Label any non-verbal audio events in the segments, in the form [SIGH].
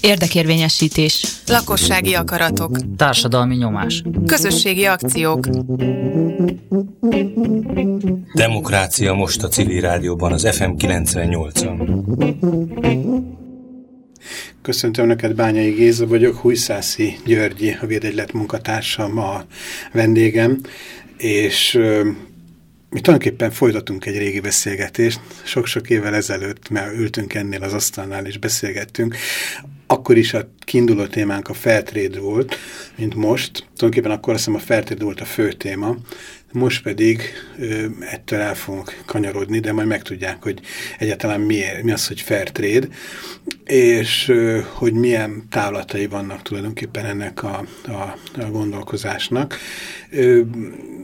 Érdekérvényesítés. Lakossági akaratok. Társadalmi nyomás. Közösségi akciók. Demokrácia most a civil rádióban, az FM 98-on. Köszöntöm neked, Bányai Géza vagyok, Hújszászi Györgyi, a Védegylet munkatársam, a vendégem, és mi tulajdonképpen folytatunk egy régi beszélgetést. Sok-sok évvel ezelőtt, mert ültünk ennél az asztalnál és beszélgettünk, akkor is a kiinduló témánk a Fairtrade volt, mint most. Tulajdonképpen akkor azt hiszem a Fairtrade volt a fő téma, most pedig ö, ettől el fogunk kanyarodni, de majd megtudják, hogy egyáltalán mi, mi az, hogy Fairtrade, és ö, hogy milyen távlatai vannak tulajdonképpen ennek a, a, a gondolkozásnak. Ö,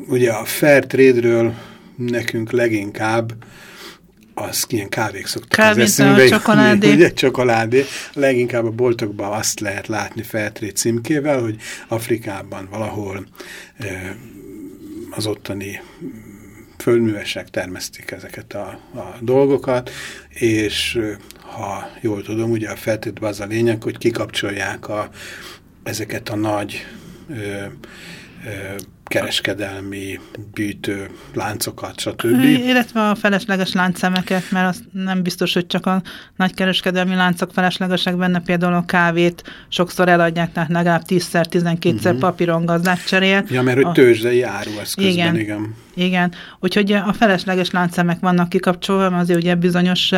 ugye a Fairtrade-ről nekünk leginkább az ilyen kávék szoktak Kávé, az eszünkbe. csokoládé. Ugye, csokoládé. Leginkább a boltokban azt lehet látni Fairtrade címkével, hogy Afrikában valahol az ottani földművesek termesztik ezeket a, a dolgokat, és ha jól tudom, ugye a feltétben az a lényeg, hogy kikapcsolják a, ezeket a nagy ö, ö, kereskedelmi bűtő láncokat, stb. Illetve a felesleges láncszemeket, mert az nem biztos, hogy csak a nagy kereskedelmi láncok feleslegesek benne, például a kávét sokszor eladják, tehát legalább 10-szer, 12-szer uh -huh. papíron gazdát cserél. Ja, mert hogy tőzsdei áru az közben, igen. igen. Igen, úgyhogy a felesleges láncszemek vannak kikapcsolva, azért ugye bizonyos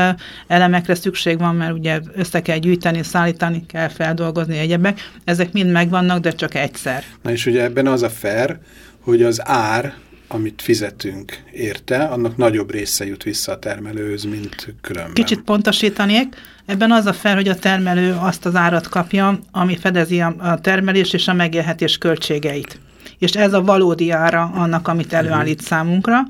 elemekre szükség van, mert ugye össze kell gyűjteni, szállítani kell, feldolgozni egyebek. Ezek mind megvannak, de csak egyszer. Na és ugye ebben az a fair, hogy az ár, amit fizetünk érte, annak nagyobb része jut vissza a termelőhöz, mint különben. Kicsit pontosítanék, ebben az a fel, hogy a termelő azt az árat kapja, ami fedezi a termelés és a megélhetés költségeit. És ez a valódi ára annak, amit előállít mhm. számunkra,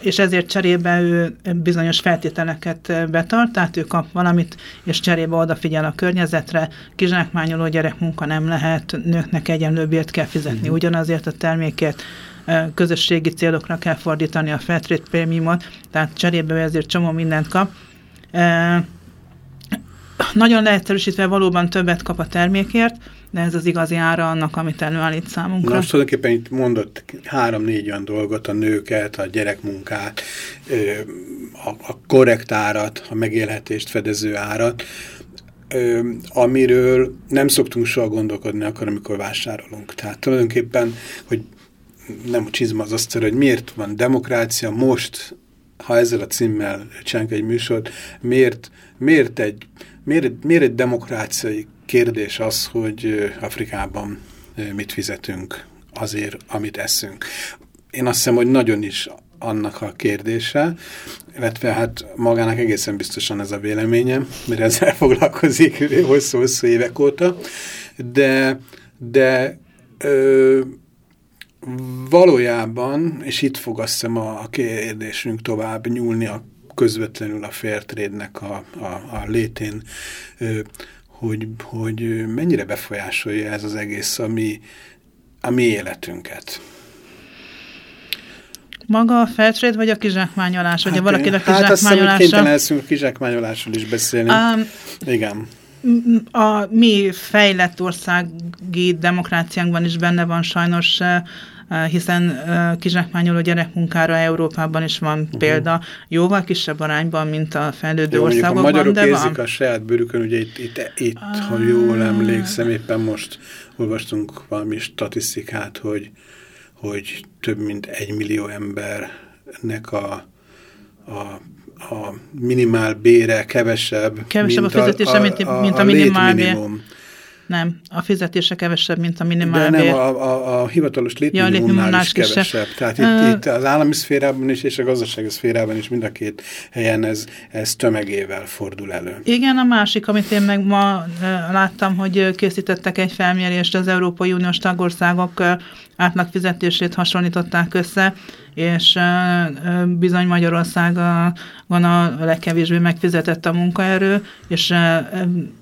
és ezért cserébe ő bizonyos feltételeket betart, tehát ő kap valamit, és cserébe odafigyel a környezetre, kizsákmányoló gyerekmunka nem lehet, nőknek egyenlő bért kell fizetni uh-huh. ugyanazért a terméket, közösségi célokra kell fordítani a Fairtrade prémiumot, tehát cserébe ezért csomó mindent kap. Nagyon leegyszerűsítve valóban többet kap a termékért, de ez az igazi ára annak, amit előállít számunkra. Na, tulajdonképpen itt mondott három-négy olyan dolgot, a nőket, a gyerekmunkát, a korrekt árat, a megélhetést fedező árat, amiről nem szoktunk soha gondolkodni akkor, amikor vásárolunk. Tehát tulajdonképpen, hogy nem csizma az azt, hogy miért van demokrácia most, ha ezzel a címmel csinálunk egy műsort, miért, miért egy miért, miért egy demokráciai kérdés az, hogy Afrikában mit fizetünk azért, amit eszünk. Én azt hiszem, hogy nagyon is annak a kérdése, illetve hát magának egészen biztosan ez a véleményem, mert ezzel [LAUGHS] foglalkozik hosszú-hosszú évek óta, de, de ö, valójában, és itt fog azt hiszem a, a kérdésünk tovább nyúlni a közvetlenül a Fairtrade-nek a, a, a létén, ö, hogy, hogy mennyire befolyásolja ez az egész a mi, a mi életünket. Maga a Fairtrade vagy a kizsákmányolás? Hát, vagy valakinek a kizsákmányolásra? Hát azt hiszem, hogy kénytelen leszünk a kizsákmányolásról is beszélni. Um, Igen. A mi fejlett országi demokráciánkban is benne van sajnos hiszen kizsákmányoló gyerekmunkára Európában is van uh -huh. példa, jóval kisebb arányban, mint a fejlődő Jó, országokban, a magyarok de érzik van. a saját bőrükön, ugye itt, itt, itt uh, ha jól emlékszem, éppen most olvastunk valami statisztikát, hogy, hogy több mint egy millió embernek a, a a minimál bére kevesebb, kevesebb mint a fizetése, a, a, mint, a, a minimál bér. Nem, a fizetése kevesebb, mint a minimál De nem, a, a, a hivatalos létminimumnál ja, is kevesebb. Kisebb. Tehát itt, uh, itt az állami szférában is, és a gazdasági szférában is mind a két helyen ez, ez tömegével fordul elő. Igen, a másik, amit én meg ma láttam, hogy készítettek egy felmérést az Európai Uniós tagországok átlagfizetését hasonlították össze, és bizony Magyarországon a legkevésbé megfizetett a munkaerő, és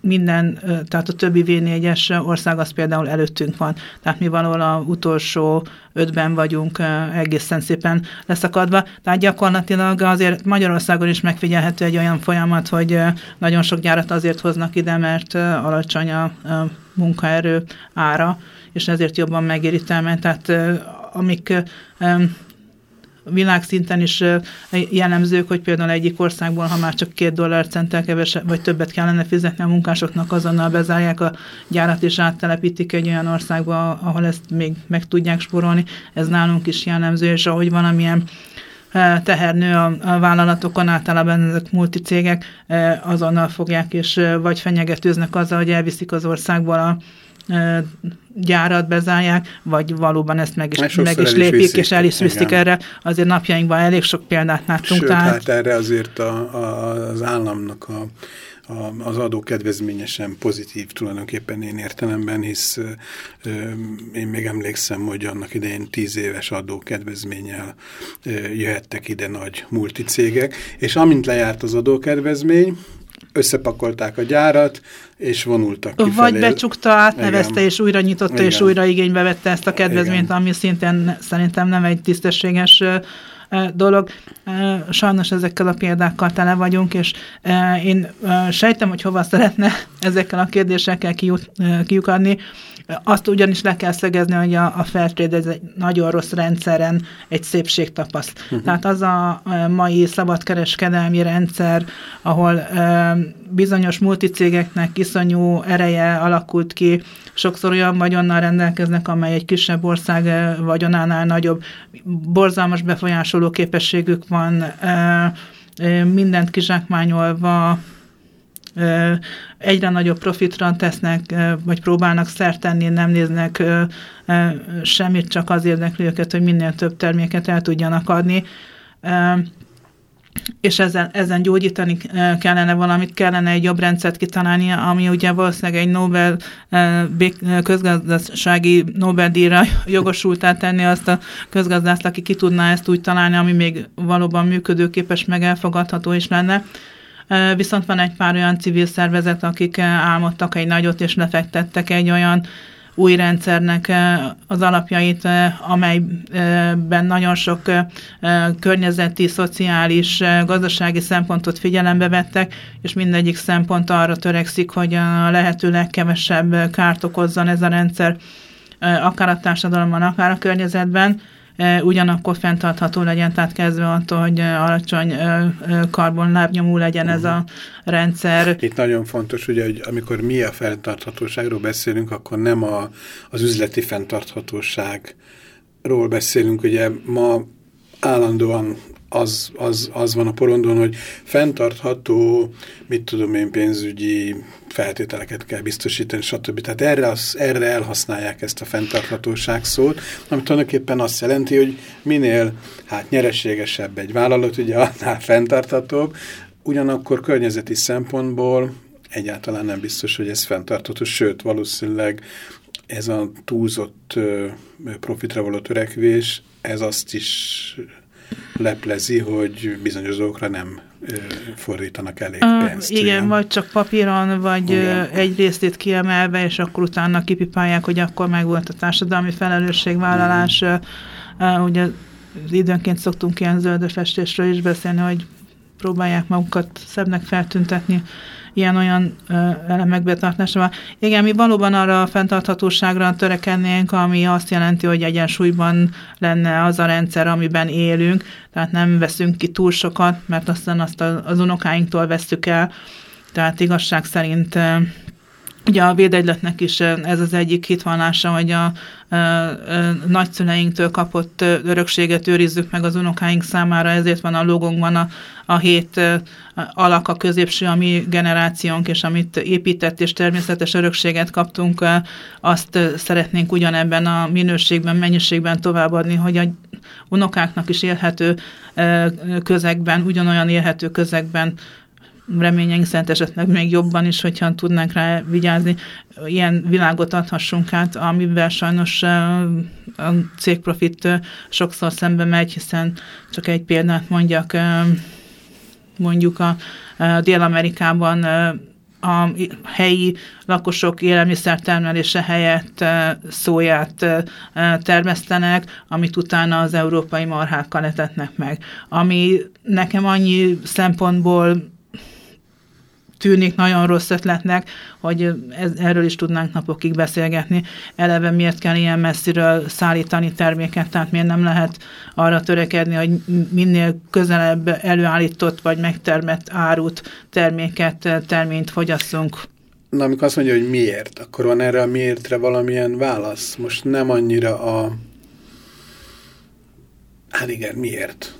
minden, tehát a többi V4-es ország az például előttünk van. Tehát mi valahol a utolsó ötben vagyunk egészen szépen leszakadva. Tehát gyakorlatilag azért Magyarországon is megfigyelhető egy olyan folyamat, hogy nagyon sok gyárat azért hoznak ide, mert alacsony a munkaerő ára, és ezért jobban megéri termelni. Tehát amik világszinten is jellemzők, hogy például egyik országból, ha már csak két dollárcenttel kevesebb, vagy többet kellene fizetni a munkásoknak, azonnal bezárják a gyárat és áttelepítik egy olyan országba, ahol ezt még meg tudják spórolni. Ez nálunk is jellemző, és ahogy valamilyen tehernő a, a vállalatokon, általában ezek multicégek azonnal fogják, és vagy fenyegetőznek azzal, hogy elviszik az országból a gyárat bezárják, vagy valóban ezt meg is, meg is lépik, viszik, és el is viszik erre. Azért napjainkban elég sok példát láttunk. Sőt, tehát... hát erre azért a, a, az államnak a, a, az adó kedvezményesen pozitív tulajdonképpen én értelemben, hisz ö, én még emlékszem, hogy annak idején tíz éves adó kedvezménnyel ö, jöhettek ide nagy multicégek, és amint lejárt az adókedvezmény, összepakolták a gyárat, és vonultak kifelé. Vagy becsukta, átnevezte, Igen. és újra nyitotta, Igen. és újra igénybe vette ezt a kedvezményt, Igen. ami szintén szerintem nem egy tisztességes dolog. Sajnos ezekkel a példákkal tele vagyunk, és én sejtem, hogy hova [LAUGHS] szeretne ezekkel a kérdésekkel kiukadni. Azt ugyanis le kell szegezni, hogy a, a Fairtrade ez egy nagyon rossz rendszeren egy szépség tapaszt. Uh mhm. Tehát az a mai szabadkereskedelmi rendszer, ahol e, bizonyos multicégeknek iszonyú ereje alakult ki, sokszor olyan vagyonnal rendelkeznek, amely egy kisebb ország vagyonánál nagyobb, borzalmas befolyásoló képességük van, e, mindent kizsákmányolva, egyre nagyobb profitra tesznek, vagy próbálnak szert tenni, nem néznek semmit, csak az érdekli őket, hogy minél több terméket el tudjanak adni és ezen, ezen gyógyítani kellene valamit, kellene egy jobb rendszert kitalálni, ami ugye valószínűleg egy Nobel közgazdasági Nobel-díjra [LAUGHS] jogosultá tenni azt a közgazdászt, aki ki tudná ezt úgy találni, ami még valóban működőképes, meg elfogadható is lenne. Viszont van egy pár olyan civil szervezet, akik álmodtak egy nagyot, és lefektettek egy olyan új rendszernek az alapjait, amelyben nagyon sok környezeti, szociális, gazdasági szempontot figyelembe vettek, és mindegyik szempont arra törekszik, hogy a lehető legkevesebb kárt okozzon ez a rendszer akár a társadalomban, akár a környezetben, ugyanakkor fenntartható legyen, tehát kezdve attól, hogy alacsony karbonlábnyomú legyen ez a rendszer. Itt nagyon fontos, ugye, hogy amikor mi a fenntarthatóságról beszélünk, akkor nem a, az üzleti fenntarthatóságról beszélünk, ugye ma állandóan az, az, az van a porondon, hogy fenntartható, mit tudom én, pénzügyi feltételeket kell biztosítani, stb. Tehát erre, az, erre elhasználják ezt a fenntarthatóság szót, ami tulajdonképpen azt jelenti, hogy minél hát nyereségesebb egy vállalat, ugye annál fenntarthatóbb, ugyanakkor környezeti szempontból egyáltalán nem biztos, hogy ez fenntartható, sőt, valószínűleg ez a túlzott profitra való törekvés, ez azt is leplezi, hogy bizonyos dolgokra nem fordítanak elég pénzt. Uh, igen, vagy csak papíron, vagy igen. egy részét kiemelve, és akkor utána kipipálják, hogy akkor meg volt a társadalmi felelősségvállalás. Uh, ugye időnként szoktunk ilyen zöldöfestésről is beszélni, hogy próbálják magukat szebbnek feltüntetni ilyen-olyan elemek betartásával. Igen, mi valóban arra a fenntarthatóságra törekednénk, ami azt jelenti, hogy egyensúlyban lenne az a rendszer, amiben élünk, tehát nem veszünk ki túl sokat, mert aztán azt az unokáinktól veszük el, tehát igazság szerint Ugye a védegyletnek is ez az egyik hitvallása, hogy a, nagyszüleinktől kapott örökséget őrizzük meg az unokáink számára, ezért van a logónkban a, a hét alak a középső, a mi generációnk, és amit épített és természetes örökséget kaptunk, azt szeretnénk ugyanebben a minőségben, mennyiségben továbbadni, hogy a unokáknak is élhető közegben, ugyanolyan élhető közegben reményeink szerint esetleg még jobban is, hogyha tudnánk rá vigyázni, ilyen világot adhassunk át, amivel sajnos a cégprofit sokszor szembe megy, hiszen csak egy példát mondjak, mondjuk a, a Dél-Amerikában a helyi lakosok élelmiszertermelése helyett szóját termesztenek, amit utána az európai marhákkal etetnek meg. Ami nekem annyi szempontból tűnik nagyon rossz ötletnek, hogy ez, erről is tudnánk napokig beszélgetni. Eleve miért kell ilyen messziről szállítani terméket, tehát miért nem lehet arra törekedni, hogy minél közelebb előállított vagy megtermett árut, terméket, terményt fogyasszunk. Na, amikor azt mondja, hogy miért, akkor van erre a miértre valamilyen válasz? Most nem annyira a... Hát igen, miért?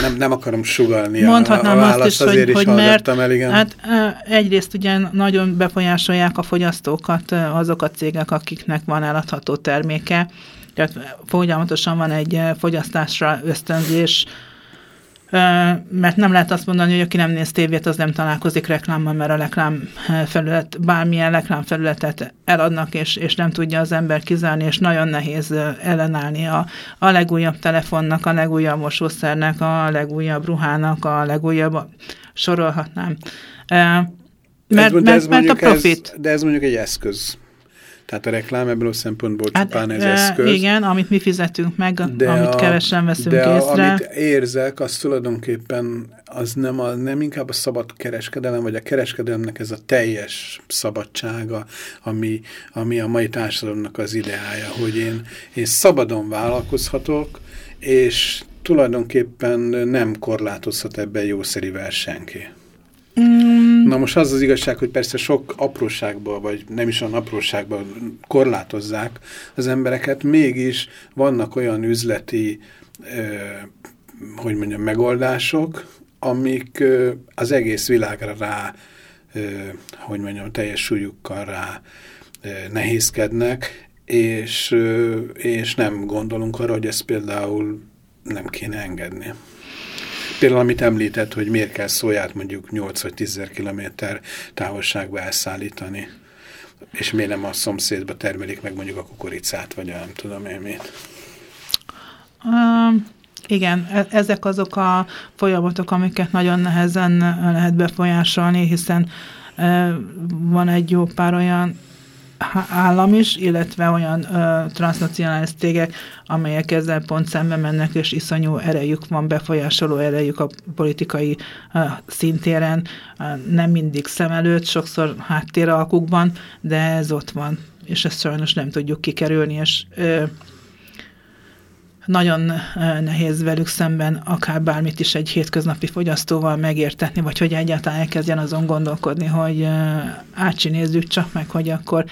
Nem, nem akarom sugalni Mondhatnám a, a azt is, hogy, is hogy mert el, igen. hát egyrészt ugye nagyon befolyásolják a fogyasztókat azok a cégek, akiknek van eladható terméke, tehát folyamatosan van egy fogyasztásra ösztönzés, mert nem lehet azt mondani, hogy aki nem néz tévét, az nem találkozik reklámmal, mert a reklám felület, bármilyen reklám felületet eladnak, és, és nem tudja az ember kizárni, és nagyon nehéz ellenállni a, a legújabb telefonnak, a legújabb mosószernek, a legújabb ruhának, a legújabb, sorolhatnám. Mert, ez, mert, mert a profit. Ez, de ez mondjuk egy eszköz. Tehát a reklám ebből a szempontból hát, csupán ez eszköz. Igen, amit mi fizetünk meg, de amit a, kevesen veszünk de észre. amit érzek, az tulajdonképpen az nem, a, nem inkább a szabad kereskedelem, vagy a kereskedelemnek ez a teljes szabadsága, ami, ami a mai társadalomnak az ideája, hogy én, én szabadon vállalkozhatok, és tulajdonképpen nem korlátozhat ebben jószerivel senki. Mm. Na most az az igazság, hogy persze sok apróságban, vagy nem is olyan apróságban korlátozzák az embereket, mégis vannak olyan üzleti, hogy mondjam, megoldások, amik az egész világra rá, eh, hogy mondjam, teljes súlyukkal rá eh, nehézkednek, és, és nem gondolunk arra, hogy ezt például nem kéne engedni. Például, amit említett, hogy miért kell szóját mondjuk 8 vagy 10 kilométer távolságba elszállítani, és miért nem a szomszédba termelik meg mondjuk a kukoricát, vagy nem tudom én mit. Um, igen, e ezek azok a folyamatok, amiket nagyon nehezen lehet befolyásolni, hiszen van egy jó pár olyan állam is, illetve olyan ö, transnacionális cégek, amelyek ezzel pont szembe mennek, és iszonyú erejük van, befolyásoló erejük a politikai ö, szintéren, ö, nem mindig szem előtt, sokszor háttéralkukban, de ez ott van, és ezt sajnos nem tudjuk kikerülni, és ö, nagyon nehéz velük szemben akár bármit is egy hétköznapi fogyasztóval megértetni, vagy hogy egyáltalán elkezdjen azon gondolkodni, hogy átcsinézzük csak meg, hogy akkor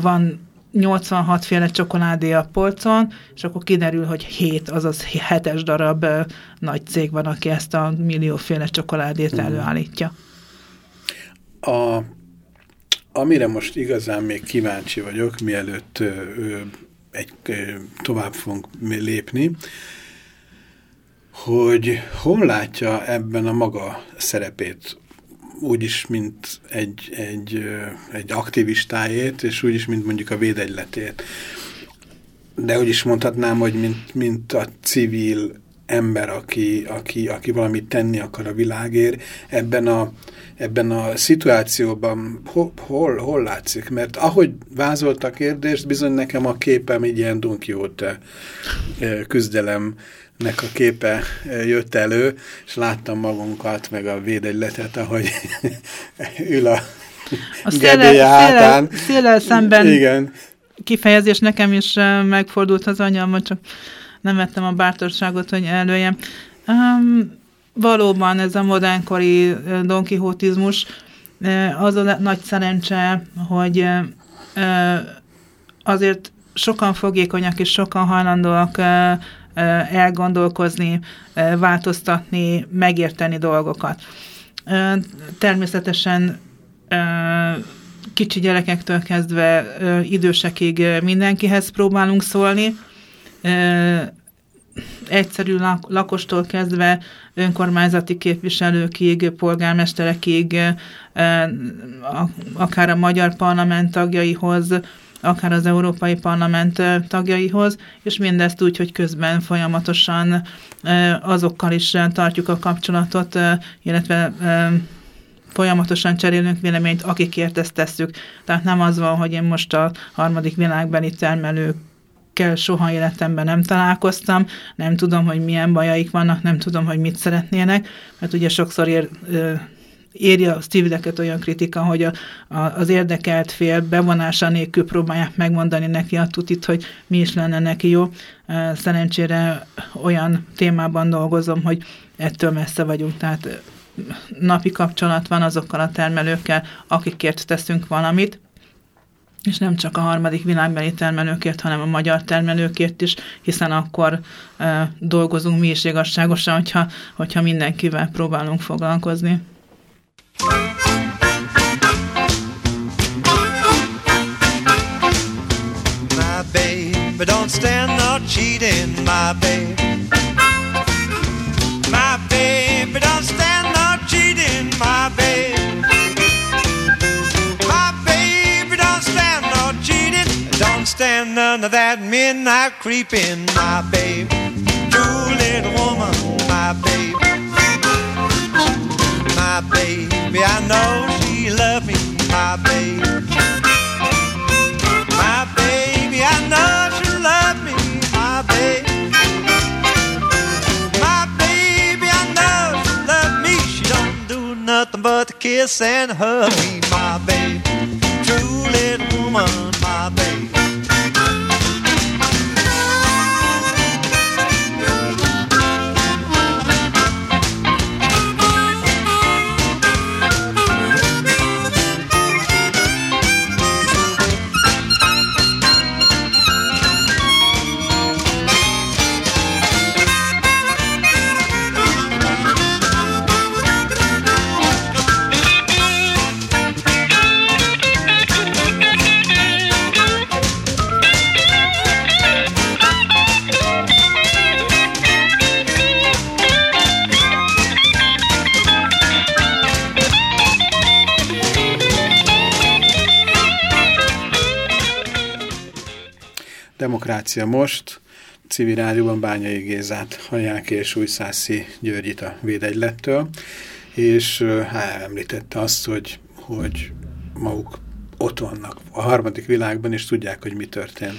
van 86 féle csokoládé a polcon, és akkor kiderül, hogy 7, azaz 7-es darab nagy cég van, aki ezt a millióféle csokoládét mhm. előállítja. A, amire most igazán még kíváncsi vagyok, mielőtt ö, egy, tovább fogunk lépni, hogy hol látja ebben a maga szerepét, úgyis, mint egy, egy, egy aktivistájét, és úgyis, mint mondjuk a védegyletét. De úgy is mondhatnám, hogy mint, mint a civil ember, aki, aki, aki valamit tenni akar a világért, ebben a, ebben a szituációban hol, hol, hol látszik? Mert ahogy vázolt a kérdést, bizony nekem a képem egy ilyen Don Quixote küzdelemnek a képe jött elő, és láttam magunkat, meg a védegyletet, ahogy [LAUGHS] ül a, a széle, hátán. Széle szemben Igen. kifejezés nekem is megfordult az anyám, csak nem vettem a bátorságot, hogy előjem. Um, valóban ez a modernkori donkihótizmus, az a nagy szerencse, hogy azért sokan fogékonyak és sokan hajlandóak elgondolkozni, változtatni, megérteni dolgokat. Természetesen kicsi gyerekektől kezdve idősekig mindenkihez próbálunk szólni, egyszerű lakostól kezdve önkormányzati képviselőkig, polgármesterekig, akár a magyar parlament tagjaihoz, akár az Európai Parlament tagjaihoz, és mindezt úgy, hogy közben folyamatosan azokkal is tartjuk a kapcsolatot, illetve folyamatosan cserélünk véleményt, akikért ezt tesszük. Tehát nem az van, hogy én most a harmadik világbeli termelők soha életemben nem találkoztam, nem tudom, hogy milyen bajaik vannak, nem tudom, hogy mit szeretnének, mert ugye sokszor ér, éri a szívideket olyan kritika, hogy a, a, az érdekelt fél bevonása nélkül próbálják megmondani neki a tutit, hogy mi is lenne neki jó. Szerencsére olyan témában dolgozom, hogy ettől messze vagyunk, tehát napi kapcsolat van azokkal a termelőkkel, akikért teszünk valamit, és nem csak a harmadik világbeli termelőkért, hanem a magyar termelőkért is, hiszen akkor e, dolgozunk mi is igazságosan, hogyha, hogyha mindenkivel próbálunk foglalkozni. My baby, don't stand no cheating, my baby. My baby, don't stand no cheating, my baby. Stand of that midnight creeping, my baby. True little woman, my baby. My baby, I know she loves me, my baby. My baby, I know she loves me, my baby. My baby, I know she loves me. She don't do nothing but kiss and hug me, my baby. True little woman, my baby. Demokrácia most, civil rádióban Bányai Gézát hallják és Újszászi Györgyit a Védegylettől, és hát, említette azt, hogy, hogy maguk ott vannak a harmadik világban, és tudják, hogy mi történt.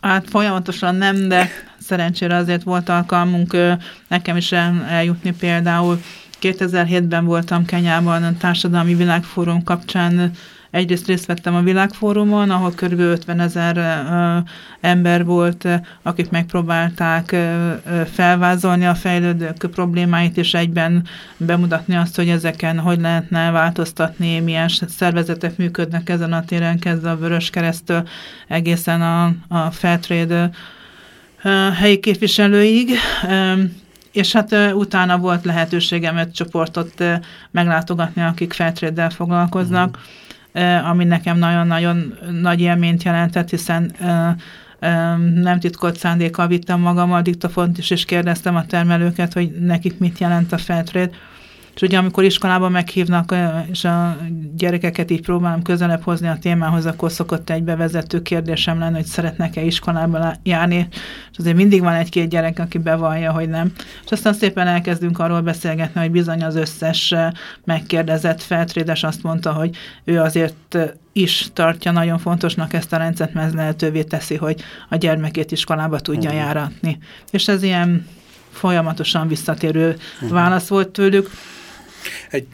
Hát folyamatosan nem, de szerencsére azért volt alkalmunk nekem is eljutni például. 2007-ben voltam Kenyában a Társadalmi Világfórum kapcsán Egyrészt részt vettem a világfórumon, ahol kb. 50 ezer ember volt, akik megpróbálták felvázolni a fejlődők problémáit, és egyben bemutatni azt, hogy ezeken hogy lehetne változtatni, milyen szervezetek működnek ezen a téren, kezdve a Vörös Keresztől egészen a, a Fairtrade helyi képviselőig és hát utána volt lehetőségem egy csoportot meglátogatni, akik Fairtrade-del foglalkoznak, mm ami nekem nagyon-nagyon nagy élményt jelentett, hiszen nem titkolt szándékkal vittem magammal diktafont is, és kérdeztem a termelőket, hogy nekik mit jelent a Fairtrade. És ugye amikor iskolában meghívnak, és a gyerekeket így próbálom közelebb hozni a témához, akkor szokott egy bevezető kérdésem lenni, hogy szeretnek-e iskolába járni, és azért mindig van egy-két gyerek, aki bevallja, hogy nem. És aztán szépen elkezdünk arról beszélgetni, hogy bizony az összes megkérdezett feltrédes azt mondta, hogy ő azért is tartja nagyon fontosnak ezt a rendszert, mert ez lehetővé teszi, hogy a gyermekét iskolába tudja uh-huh. járatni. És ez ilyen folyamatosan visszatérő uh-huh. válasz volt tőlük. Egy,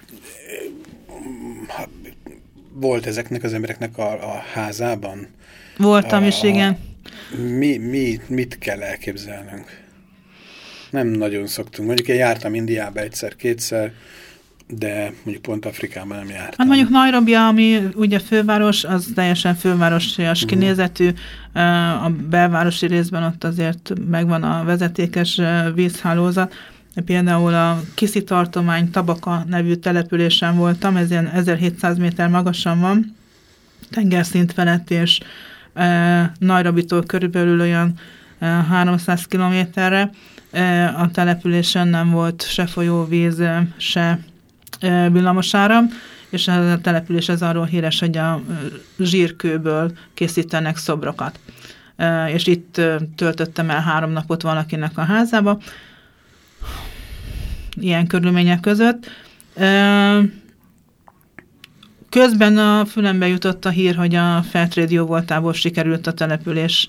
volt ezeknek az embereknek a, a házában? Voltam a, is, igen. Mi, mi, mit kell elképzelnünk? Nem nagyon szoktunk. Mondjuk én jártam Indiába egyszer-kétszer, de mondjuk pont Afrikában nem jártam. Hát mondjuk Nairobi, ami ugye főváros, az teljesen fővárosias. -huh. kinézetű, a belvárosi részben ott azért megvan a vezetékes vízhálózat, Például a Kiszi tartomány Tabaka nevű településen voltam, ez ilyen 1700 méter magasan van, tengerszint felett, és e, Nairobitól körülbelül olyan e, 300 kilométerre. a településen nem volt se folyóvíz, se villamosáram, és a település az arról híres, hogy a zsírkőből készítenek szobrokat. És itt töltöttem el három napot valakinek a házába, ilyen körülmények között. Közben a fülembe jutott a hír, hogy a Fairtrade jó voltából sikerült a település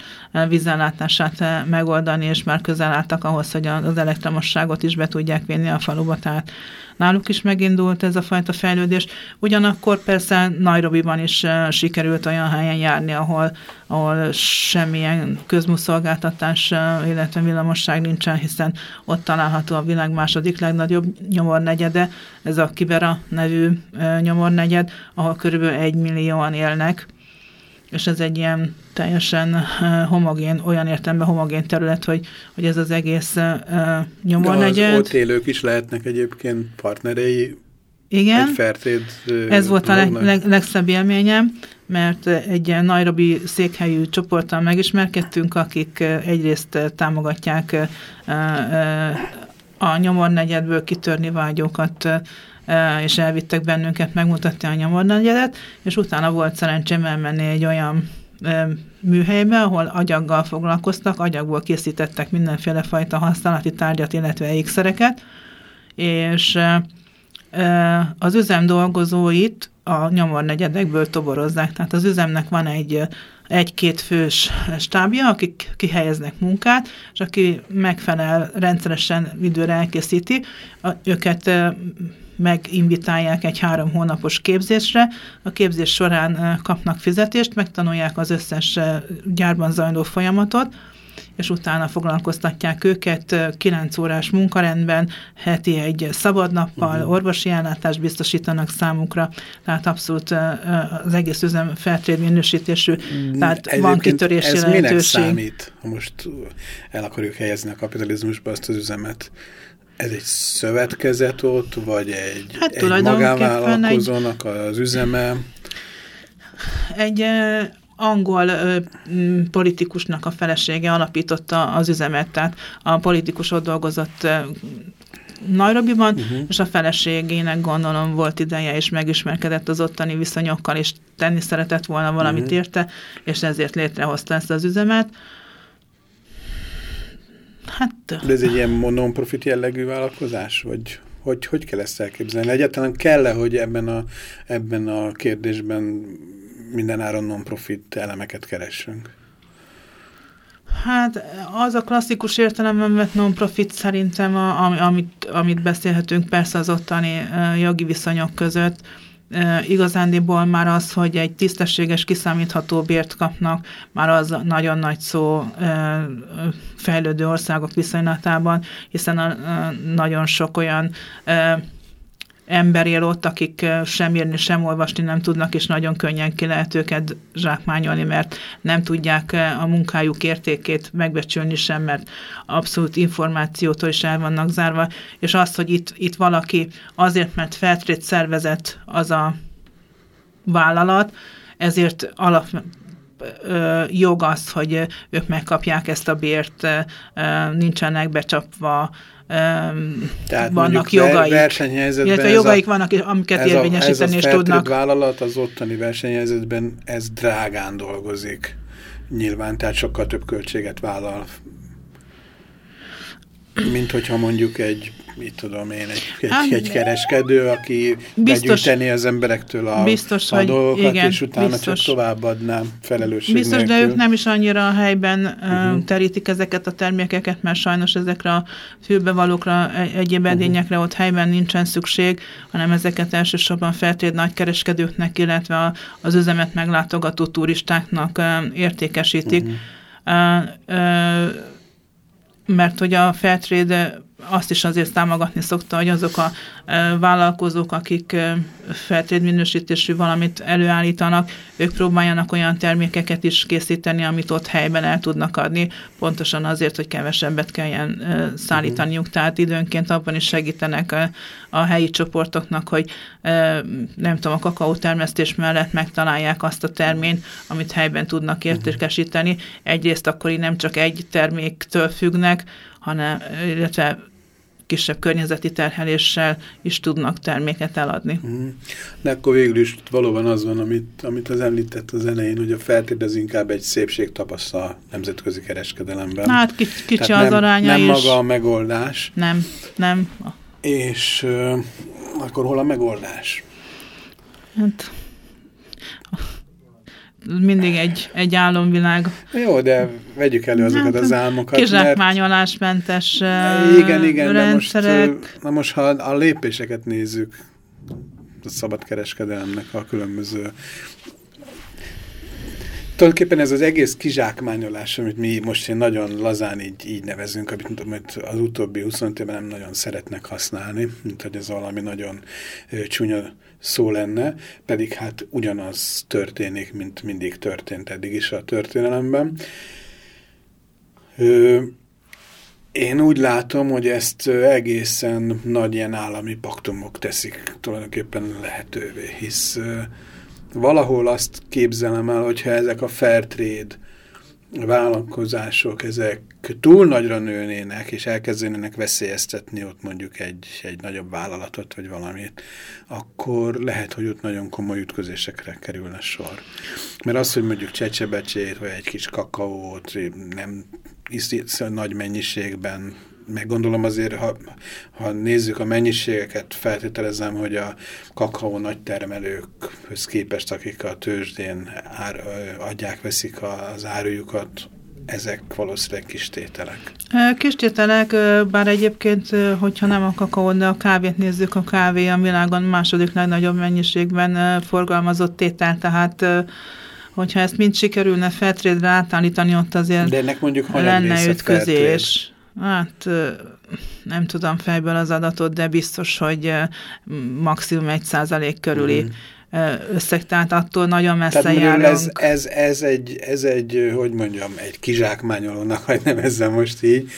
vízellátását megoldani, és már közel álltak ahhoz, hogy az elektromosságot is be tudják vinni a faluba, tehát náluk is megindult ez a fajta fejlődés. Ugyanakkor persze Nairobiban is sikerült olyan helyen járni, ahol, ahol semmilyen közmuszolgáltatás, illetve villamosság nincsen, hiszen ott található a világ második legnagyobb nyomornegyede, ez a Kibera nevű nyomornegyed, ahol körülbelül egy millióan élnek, és ez egy ilyen teljesen uh, homogén, olyan értelemben homogén terület, hogy, hogy ez az egész uh, nyomornegyed. Az ott élők is lehetnek egyébként partnerei igen, Fairtrade, ez volt a leg, leg, legszebb élményem, mert egy ilyen Nairobi székhelyű csoporttal megismerkedtünk, akik egyrészt támogatják a nyomornegyedből kitörni vágyókat és elvittek bennünket megmutatni a nyomornegyedet, és utána volt szerencsém elmenni egy olyan műhelybe, ahol agyaggal foglalkoztak, agyagból készítettek mindenféle fajta használati tárgyat, illetve ékszereket, és az üzem dolgozóit a nyomornegyedekből toborozzák. Tehát az üzemnek van egy egy-két fős stábja, akik kihelyeznek munkát, és aki megfelel rendszeresen időre elkészíti, őket meginvitálják egy három hónapos képzésre. A képzés során kapnak fizetést, megtanulják az összes gyárban zajló folyamatot, és utána foglalkoztatják őket 9 órás munkarendben, heti egy szabadnappal, uh-huh. orvosi ellátást biztosítanak számukra, tehát abszolút az egész üzem feltréd minősítésű, mm, tehát Egyébként van kitörési ez lehetőség. Ez számít, ha most el akarjuk helyezni a kapitalizmusba azt az üzemet? Ez egy szövetkezet ott, vagy egy, hát egy magánvállalkozónak egy, az üzeme? Egy angol ö, politikusnak a felesége alapította az üzemet, tehát a politikus ott dolgozott ö, Nairobiban, uh-huh. és a feleségének gondolom volt ideje, és megismerkedett az ottani viszonyokkal, és tenni szeretett volna valamit uh-huh. érte, és ezért létrehozta ezt az üzemet. Hát... De ez egy ilyen non-profit jellegű vállalkozás, vagy hogy, hogy kell ezt elképzelni? Egyáltalán kell-e, hogy ebben a, ebben a kérdésben minden áron non-profit elemeket keressünk? Hát az a klasszikus értelemben vett non-profit szerintem, a, amit, amit beszélhetünk persze az ottani jogi viszonyok között, igazándiból már az, hogy egy tisztességes, kiszámítható bért kapnak, már az nagyon nagy szó fejlődő országok viszonylatában, hiszen a, nagyon sok olyan ember él ott, akik sem írni, sem olvasni nem tudnak, és nagyon könnyen ki lehet őket zsákmányolni, mert nem tudják a munkájuk értékét megbecsülni sem, mert abszolút információtól is el vannak zárva, és az, hogy itt, itt valaki azért, mert feltrét szervezet az a vállalat, ezért alap, jog az, hogy ők megkapják ezt a bért, nincsenek becsapva tehát vannak. Versenyhelyzetben illetve jogaik a, vannak, amiket ez érvényesíteni a, ez a tudnak. vállalat az ottani versenyhelyzetben ez drágán dolgozik. Nyilván, tehát sokkal több költséget vállal. Mint hogyha mondjuk egy mit tudom én, egy, egy, hát, egy kereskedő, aki biztos, begyűjteni az emberektől a, biztos, a dolgokat, igen, és utána biztos, csak továbbadnám felelősség Biztos, nélkül. de ők nem is annyira a helyben uh -huh. terítik ezeket a termékeket, mert sajnos ezekre a fülbevalókra, e, egyéb mhm. edényekre uh -huh. ott helyben nincsen szükség, hanem ezeket elsősorban feltéd nagykereskedőknek, illetve az üzemet meglátogató turistáknak értékesítik. Uh -huh. uh, uh, mert hogy a Fairtrade azt is azért támogatni szokta, hogy azok a vállalkozók, akik feltétminősítésű valamit előállítanak, ők próbáljanak olyan termékeket is készíteni, amit ott helyben el tudnak adni, pontosan azért, hogy kevesebbet kelljen szállítaniuk. Tehát időnként abban is segítenek a, a helyi csoportoknak, hogy nem tudom, a kakaó termesztés mellett megtalálják azt a terményt, amit helyben tudnak mhm. értékesíteni. Egyrészt akkor így nem csak egy terméktől függnek, hanem, illetve kisebb környezeti terheléssel is tudnak terméket eladni. Mm. De akkor végül is valóban az van, amit, amit az említett az elején, hogy a feltét az inkább egy szépség tapasztal a nemzetközi kereskedelemben. Hát kicsi Tehát az nem, aránya Nem is. maga a megoldás. Nem, nem. És uh, akkor hol a megoldás? Hát mindig egy, egy álomvilág. Jó, de vegyük elő azokat hát, az álmokat. Kizsákmányolásmentes Igen, igen, rendszerek. de most, na most ha a lépéseket nézzük, a szabadkereskedelemnek a különböző Tulajdonképpen ez az egész kizsákmányolás, amit mi most én nagyon lazán így, így nevezünk, amit, amit az utóbbi 25 évben nem nagyon szeretnek használni, mint hogy ez valami nagyon ö, csúnya szó lenne, pedig hát ugyanaz történik, mint mindig történt eddig is a történelemben. Ö, én úgy látom, hogy ezt egészen nagy ilyen állami paktumok teszik tulajdonképpen lehetővé, hisz valahol azt képzelem el, hogyha ezek a fair trade vállalkozások, ezek túl nagyra nőnének, és elkezdenének veszélyeztetni ott mondjuk egy, egy nagyobb vállalatot, vagy valamit, akkor lehet, hogy ott nagyon komoly ütközésekre kerülne sor. Mert az, hogy mondjuk csecsebecsét, vagy egy kis kakaót nem nagy mennyiségben meg gondolom azért, ha, ha nézzük a mennyiségeket, feltételezem, hogy a kakaó nagy termelőkhöz képest, akik a tőzsdén ár, adják, veszik az árujukat, ezek valószínűleg kis tételek. Kis tételek, bár egyébként, hogyha nem a kakaó, de a kávét nézzük, a kávé a világon második legnagyobb mennyiségben forgalmazott tétel, tehát hogyha ezt mind sikerülne feltrédre átállítani, ott azért de ennek mondjuk lenne ütközés. Hát nem tudom fejből az adatot, de biztos, hogy maximum egy százalék körüli mm összeg, tehát attól nagyon messze tehát járunk. Ez, ez, ez, egy, ez egy, hogy mondjam, egy kizsákmányolónak, hogy nevezzem most így,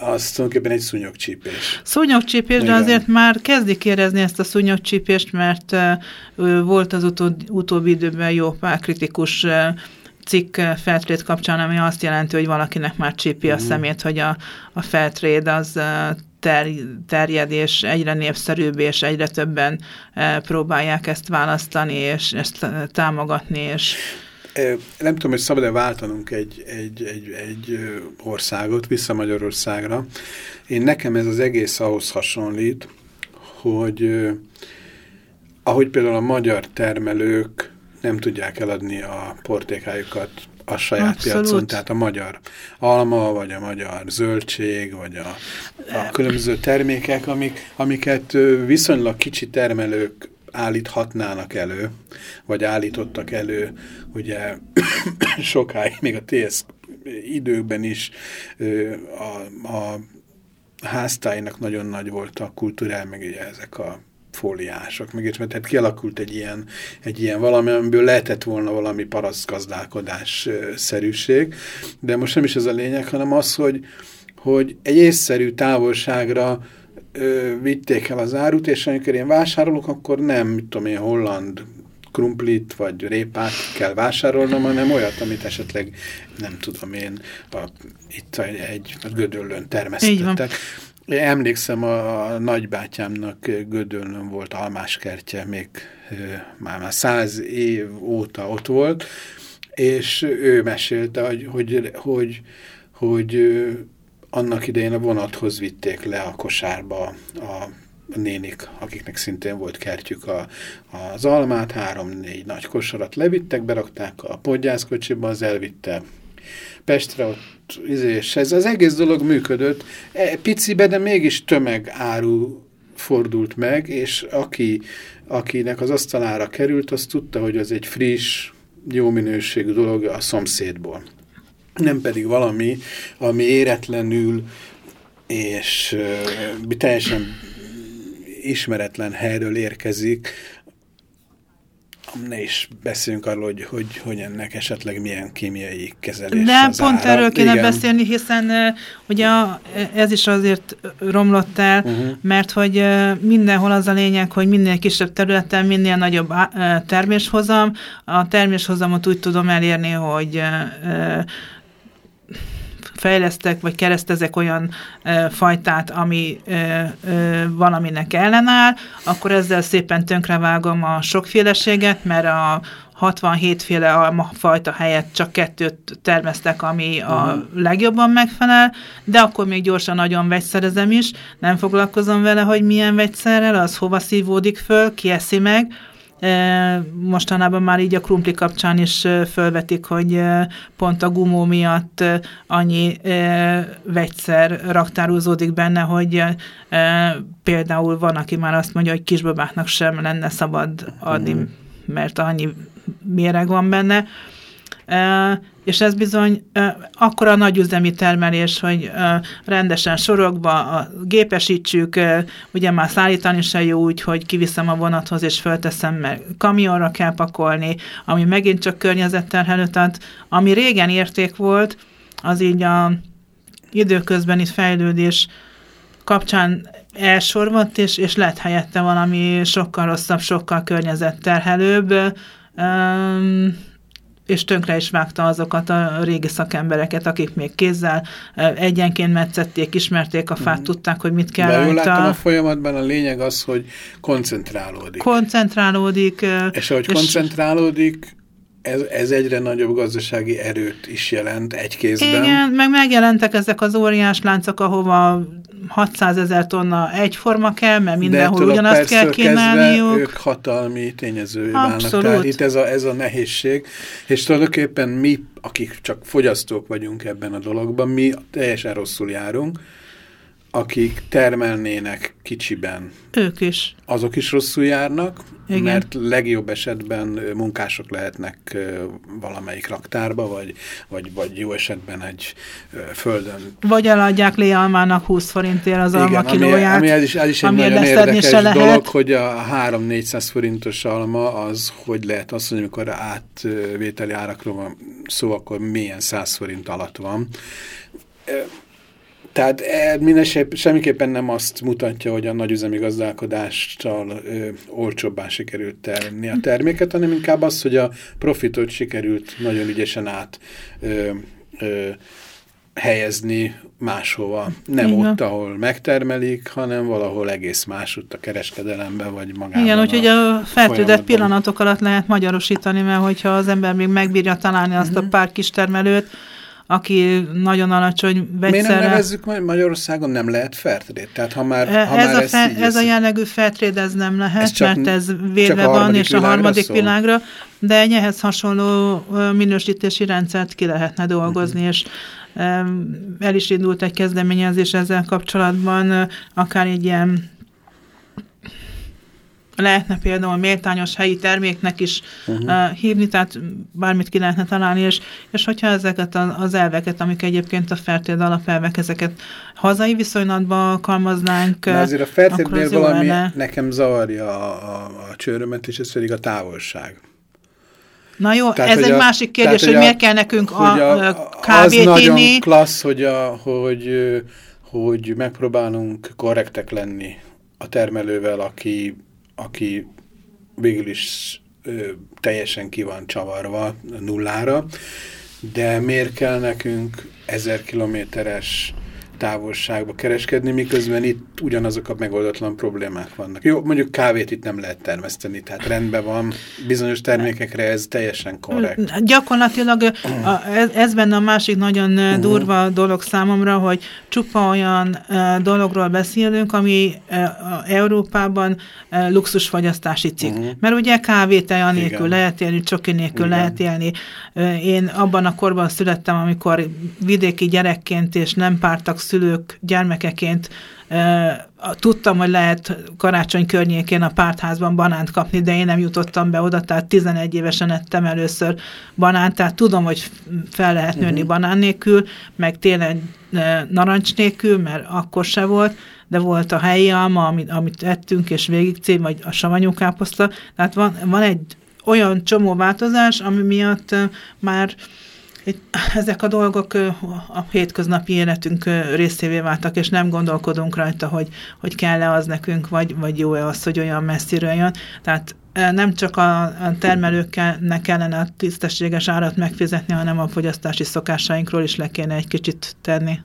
az tulajdonképpen egy szúnyogcsípés. Szúnyogcsípés, de azért már kezdik érezni ezt a szúnyogcsípést, mert volt az utó, utóbbi időben jó pár kritikus cikk Fairtrade kapcsán, ami azt jelenti, hogy valakinek már csípi a uh-huh. szemét, hogy a, a Fairtrade az ter, terjed, és egyre népszerűbb, és egyre többen próbálják ezt választani, és ezt támogatni, és nem tudom, hogy szabad-e váltanunk egy, egy, egy, egy országot vissza Magyarországra. Én nekem ez az egész ahhoz hasonlít, hogy ahogy például a magyar termelők nem tudják eladni a portékájukat a saját Abszolút. piacon, tehát a magyar alma, vagy a magyar zöldség, vagy a, a különböző termékek, amik, amiket viszonylag kicsi termelők állíthatnának elő, vagy állítottak elő, ugye [COUGHS] sokáig, még a TSZ időkben is a, a háztáinak nagyon nagy volt a kultúrál, meg ugye ezek a fóliások, meg mert tehát kialakult egy ilyen, egy ilyen valami, amiből lehetett volna valami parasztgazdálkodás szerűség, de most nem is ez a lényeg, hanem az, hogy, hogy egy észszerű távolságra ö, vitték el az árut, és amikor én vásárolok, akkor nem, mit tudom én, holland krumplit vagy répát kell vásárolnom, hanem olyat, amit esetleg nem tudom én, a, itt egy, egy gödöllön termesztettek. Emlékszem, a, a nagybátyámnak Gödöllön volt almáskertje, még már, már száz év óta ott volt, és ő mesélte, hogy, hogy, hogy, hogy annak idején a vonathoz vitték le a kosárba a nénik, akiknek szintén volt kertjük a, az almát, három-négy nagy kosarat levittek, berakták a podgyászkocsiba, az elvitte Pestre, ott, és ez az egész dolog működött, e, picibe, de mégis tömegáru fordult meg, és aki, akinek az asztalára került, az tudta, hogy az egy friss, jó minőségű dolog a szomszédból. Nem pedig valami, ami éretlenül és uh, teljesen ismeretlen helyről érkezik, ne is beszéljünk arról, hogy, hogy, hogy ennek esetleg milyen kémiai kezelés De pont ára. erről kéne Igen. beszélni, hiszen ugye ez is azért romlott el, uh Mhm. -huh. mert hogy mindenhol az a lényeg, hogy minél kisebb területen minél nagyobb terméshozam. A terméshozamot úgy tudom elérni, hogy fejlesztek, vagy keresztezek olyan ö, fajtát, ami ö, ö, valaminek ellenáll, akkor ezzel szépen tönkrevágom a sokféleséget, mert a 67 féle almafajta helyett csak kettőt termesztek, ami a legjobban megfelel, de akkor még gyorsan nagyon vegyszerezem is, nem foglalkozom vele, hogy milyen vegyszerrel, az hova szívódik föl, ki eszi meg, E, Mostanában már így a krumpli kapcsán is fölvetik, hogy pont a gumó miatt annyi vegyszer raktározódik benne, hogy például van, aki már azt mondja, hogy kisbabáknak sem lenne szabad adni, mert annyi méreg van benne. És ez bizony akkora nagyüzemi termelés, hogy rendesen sorokba gépesítsük, ugye már szállítani se jó úgy, hogy kiviszem a vonathoz és fölteszem, mert kamionra kell pakolni, ami megint csak környezetterhelő, tehát ami régen érték volt, az így a időközbeni fejlődés kapcsán elsorvadt, és, és lett helyette valami sokkal rosszabb, sokkal környezetterhelőbb, um, és tönkre is vágta azokat a régi szakembereket, akik még kézzel egyenként metszették, ismerték a fát, mm. tudták, hogy mit kell rajta. láttam a folyamatban, a lényeg az, hogy koncentrálódik. koncentrálódik. és ahogy és koncentrálódik, ez, ez egyre nagyobb gazdasági erőt is jelent egy kézben. Igen, meg megjelentek ezek az óriás láncok, ahova 600 ezer tonna egyforma kell, mert mindenhol ugyanazt kell kínálniuk. ők hatalmi tényezői válnak. Tehát itt ez a, ez a nehézség. És tulajdonképpen mi, akik csak fogyasztók vagyunk ebben a dologban, mi teljesen rosszul járunk, akik termelnének kicsiben. Ők is. Azok is rosszul járnak, Igen. mert legjobb esetben munkások lehetnek valamelyik raktárba, vagy, vagy, vagy jó esetben egy földön. Vagy eladják léalmának 20 forintért az alma kilóját. Ami, ami ez is, ez is egy nagyon érdekes dolog, hogy a 3-400 forintos alma az, hogy lehet azt, hogy amikor átvételi árakról van szó, akkor milyen 100 forint alatt van tehát mindesebb semmiképpen nem azt mutatja, hogy a nagyüzemi gazdálkodással ö, olcsóbbá sikerült tenni a terméket, hanem inkább az, hogy a profitot sikerült nagyon ügyesen át ö, ö, helyezni máshova. Nem Igen. ott, ahol megtermelik, hanem valahol egész másutt a kereskedelemben, vagy magában Igen, úgyhogy a fertőzött pillanatok alatt lehet magyarosítani, mert hogyha az ember még megbírja találni azt uh -huh. a pár kis termelőt, aki nagyon alacsony vegyszerre... Miért nem nevezzük Magyarországon nem lehet Fairtrade? Tehát ha már, ha ez, már a fe, ez a jellegű Fairtrade ez nem lehet, ez csak, mert ez véve van, és a harmadik szól. világra, de egy ehhez hasonló minősítési rendszert ki lehetne dolgozni, uh -huh. és el is indult egy kezdeményezés ezzel kapcsolatban, akár egy ilyen lehetne például méltányos helyi terméknek is uh -huh. uh, hívni, tehát bármit ki lehetne találni, és, és hogyha ezeket az elveket, amik egyébként a Fairtrade alapelvek, ezeket hazai viszonylatban alkalmaznánk, De azért a Fairtrade-nél valami lenne. nekem zavarja a, a, a csőrömet, és ez pedig a távolság. Na jó, tehát, ez egy a, másik kérdés, hogy, hogy miért kell nekünk a, a kávét inni. Az nagyon klassz, hogy, a, hogy, hogy megpróbálunk korrektek lenni a termelővel, aki aki végül is ö, teljesen ki van csavarva nullára, de miért kell nekünk ezer kilométeres távolságba kereskedni, miközben itt ugyanazok a megoldatlan problémák vannak. Jó, mondjuk kávét itt nem lehet termeszteni, tehát rendben van, bizonyos termékekre ez teljesen korrekt. Gyakorlatilag a, ez, ez benne a másik nagyon uh -huh. durva dolog számomra, hogy csupa olyan uh, dologról beszélünk, ami uh, Európában uh, luxusfogyasztási cikk. Uh -huh. Mert ugye kávét nélkül Igen. lehet élni, csoki nélkül Igen. lehet élni. Uh, én abban a korban születtem, amikor vidéki gyerekként és nem pártak szülők gyermekeként tudtam, hogy lehet karácsony környékén a pártházban banánt kapni, de én nem jutottam be oda, tehát 11 évesen ettem először banánt, tehát tudom, hogy fel lehet nőni uh -huh. banán nélkül, meg uh, narancs nélkül, mert akkor se volt, de volt a helyi alma, amit, amit ettünk, és végig vagy a savanyú káposzta. Tehát van, van egy olyan csomó változás, ami miatt már ezek a dolgok a hétköznapi életünk részévé váltak, és nem gondolkodunk rajta, hogy, hogy kell-e az nekünk, vagy, vagy jó-e az, hogy olyan messziről jön. Tehát nem csak a termelőknek kellene a tisztességes árat megfizetni, hanem a fogyasztási szokásainkról is le kéne egy kicsit tenni.